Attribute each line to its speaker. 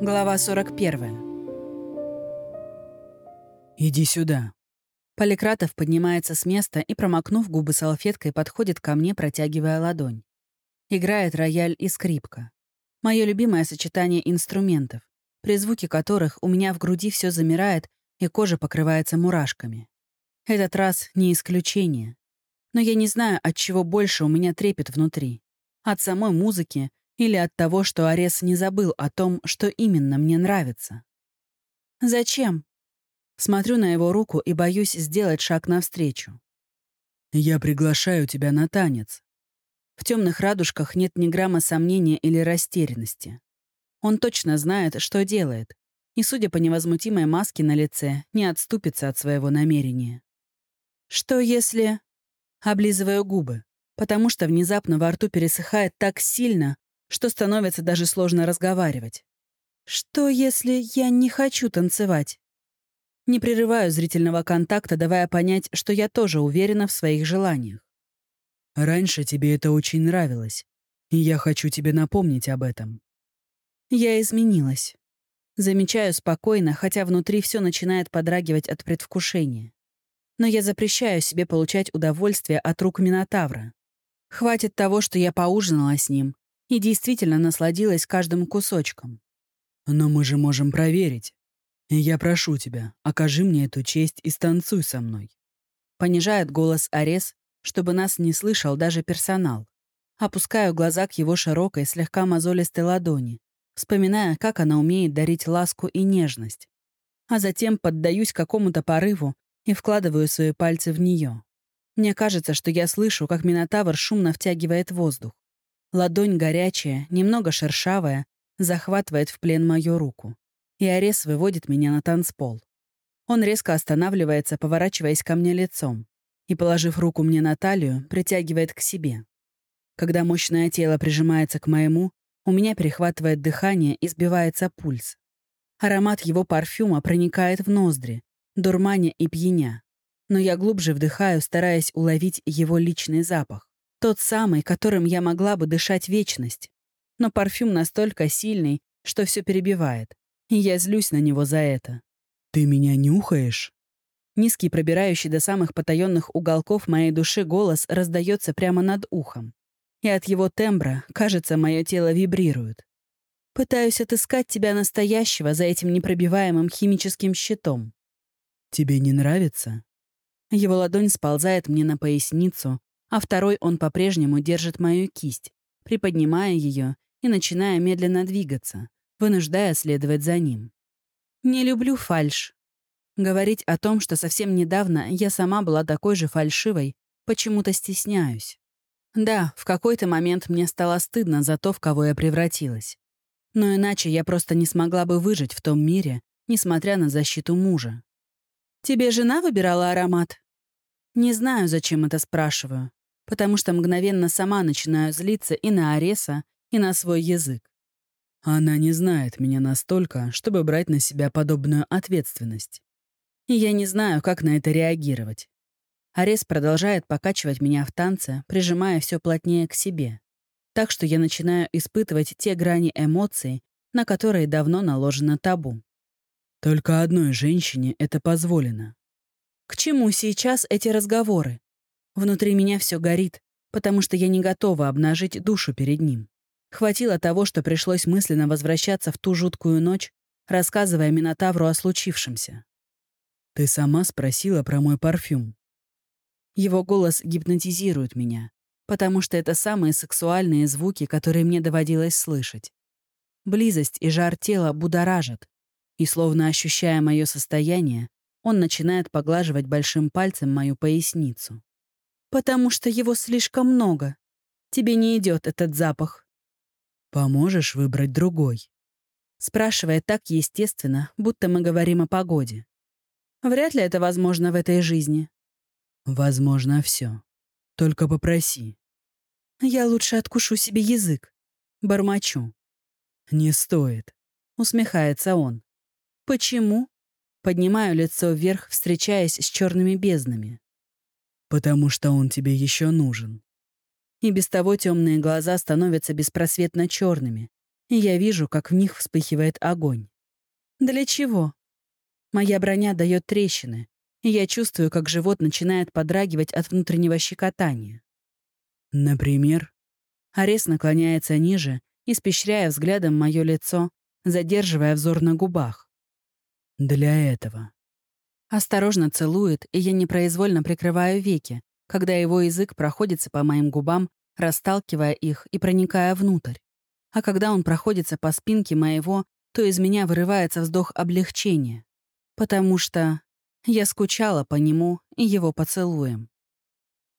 Speaker 1: Глава 41.
Speaker 2: «Иди сюда».
Speaker 1: Поликратов поднимается с места и, промокнув губы салфеткой, подходит ко мне, протягивая ладонь. Играет рояль и скрипка. Мое любимое сочетание инструментов, при звуке которых у меня в груди все замирает и кожа покрывается мурашками. Этот раз не исключение. Но я не знаю, от чего больше у меня трепет внутри. От самой музыки или от того, что Арес не забыл о том, что именно мне нравится. «Зачем?» Смотрю на его руку и боюсь сделать шаг навстречу.
Speaker 2: «Я приглашаю тебя на танец».
Speaker 1: В темных радужках нет ни грамма сомнения или растерянности. Он точно знает, что делает, и, судя по невозмутимой маске на лице, не отступится от своего намерения. «Что если...» Облизываю губы, потому что внезапно во рту пересыхает так сильно, что становится даже сложно разговаривать. Что, если я не хочу танцевать? Не прерываю зрительного контакта, давая понять, что я тоже уверена в своих желаниях.
Speaker 2: Раньше тебе это очень нравилось, и я хочу тебе напомнить об этом.
Speaker 1: Я изменилась. Замечаю спокойно, хотя внутри все начинает подрагивать от предвкушения. Но я запрещаю себе получать удовольствие от рук Минотавра. Хватит того, что я поужинала с ним, и действительно насладилась каждым кусочком.
Speaker 2: Но мы же можем проверить. Я прошу тебя, окажи мне эту честь и станцуй со мной.
Speaker 1: Понижает голос Арес, чтобы нас не слышал даже персонал. Опускаю глаза к его широкой, слегка мозолистой ладони, вспоминая, как она умеет дарить ласку и нежность. А затем поддаюсь какому-то порыву и вкладываю свои пальцы в нее. Мне кажется, что я слышу, как Минотавр шумно втягивает воздух. Ладонь горячая, немного шершавая, захватывает в плен мою руку. И Арес выводит меня на танцпол. Он резко останавливается, поворачиваясь ко мне лицом, и, положив руку мне на талию, притягивает к себе. Когда мощное тело прижимается к моему, у меня перехватывает дыхание и сбивается пульс. Аромат его парфюма проникает в ноздри, дурманя и пьяня. Но я глубже вдыхаю, стараясь уловить его личный запах. Тот самый, которым я могла бы дышать вечность. Но парфюм настолько сильный, что все перебивает. И я злюсь на него за это.
Speaker 2: «Ты меня нюхаешь?»
Speaker 1: Низкий, пробирающий до самых потаенных уголков моей души голос раздается прямо над ухом. И от его тембра, кажется, мое тело вибрирует. Пытаюсь отыскать тебя настоящего за этим непробиваемым химическим щитом.
Speaker 2: «Тебе не нравится?»
Speaker 1: Его ладонь сползает мне на поясницу, а второй он по-прежнему держит мою кисть, приподнимая ее и начиная медленно двигаться, вынуждая следовать за ним. Не люблю фальш. Говорить о том, что совсем недавно я сама была такой же фальшивой, почему-то стесняюсь. Да, в какой-то момент мне стало стыдно за то, в кого я превратилась. Но иначе я просто не смогла бы выжить в том мире, несмотря на защиту мужа. «Тебе жена выбирала аромат?» Не знаю, зачем это спрашиваю, потому что мгновенно сама начинаю злиться и на Ареса, и на свой язык.
Speaker 2: Она не знает меня настолько, чтобы брать на себя подобную ответственность.
Speaker 1: И я не знаю, как на это реагировать. Арес продолжает покачивать меня в танце, прижимая все плотнее к себе. Так что я начинаю испытывать те грани эмоций, на которые давно наложено табу.
Speaker 2: Только одной женщине это позволено.
Speaker 1: К чему сейчас эти разговоры? Внутри меня все горит, потому что я не готова обнажить душу перед ним. Хватило того, что пришлось мысленно возвращаться в ту жуткую ночь, рассказывая Минотавру о случившемся.
Speaker 2: «Ты сама спросила про мой парфюм».
Speaker 1: Его голос гипнотизирует меня, потому что это самые сексуальные звуки, которые мне доводилось слышать. Близость и жар тела будоражат, и, словно ощущая мое состояние, он начинает поглаживать большим пальцем мою поясницу. «Потому что его слишком много. Тебе не идет этот запах».
Speaker 2: «Поможешь выбрать другой?»
Speaker 1: Спрашивает так естественно, будто мы говорим о погоде. Вряд ли это возможно в этой жизни.
Speaker 2: Возможно все. Только попроси.
Speaker 1: Я лучше откушу себе язык. Бормочу.
Speaker 2: Не стоит.
Speaker 1: Усмехается он. Почему? Поднимаю лицо вверх, встречаясь с черными безднами.
Speaker 2: «Потому что он тебе еще нужен».
Speaker 1: И без того темные глаза становятся беспросветно черными, и я вижу, как в них вспыхивает огонь. Для чего? Моя броня дает трещины, и я чувствую, как живот начинает подрагивать от внутреннего щекотания.
Speaker 2: Например?
Speaker 1: Арес наклоняется ниже, испещряя взглядом мое лицо, задерживая взор на губах.
Speaker 2: Для этого.
Speaker 1: Осторожно целует, и я непроизвольно прикрываю веки, когда его язык проходится по моим губам, расталкивая их и проникая внутрь. А когда он проходится по спинке моего, то из меня вырывается вздох облегчения. Потому что я скучала по нему и его поцелуем.